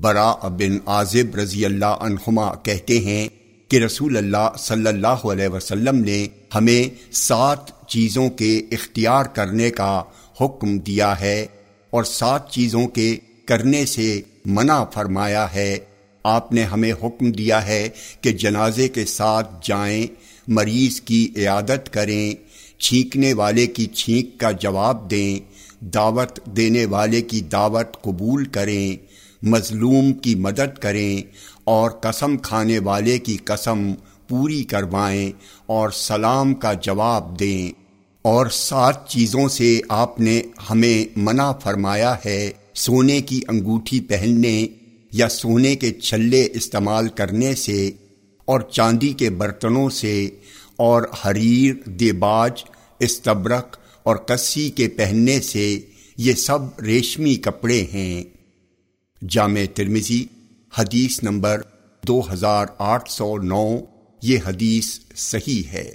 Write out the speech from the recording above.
برا بن عازب رضی اللہ عنہما کہتے ہیں کہ رسول اللہ صلی اللہ علیہ وسلم نے ہمیں سات چیزوں کے اختیار کرنے کا حکم دیا ہے اور سات چیزوں کے کرنے سے منع فرمایا ہے۔ آپ نے ہمیں حکم دیا ہے کہ جنازے کے ساتھ جائیں، مریض کی عیادت کریں، چھینکنے والے کی چھینک کا جواب دیں، دعوت دینے والے کی دعوت قبول کریں۔ مظلوم کی مدد کریں اور قسم کھانے والے کی قسم پوری کروائیں اور سلام کا جواب دیں۔ اور سات چیزوں سے آپ نے ہمیں منع فرمایا ہے۔ سونے کی انگوٹھی پہننے یا سونے کے چھلے استعمال کرنے سے اور چاندی کے برتنوں سے اور حریر، دیباج استبرک اور کسی کے پہننے سے یہ سب ریشمی کپڑے ہیں۔ جامع ترمزی حدیث نمبر دو ہزار آٹھ سو نو یہ حدیث صحیح ہے۔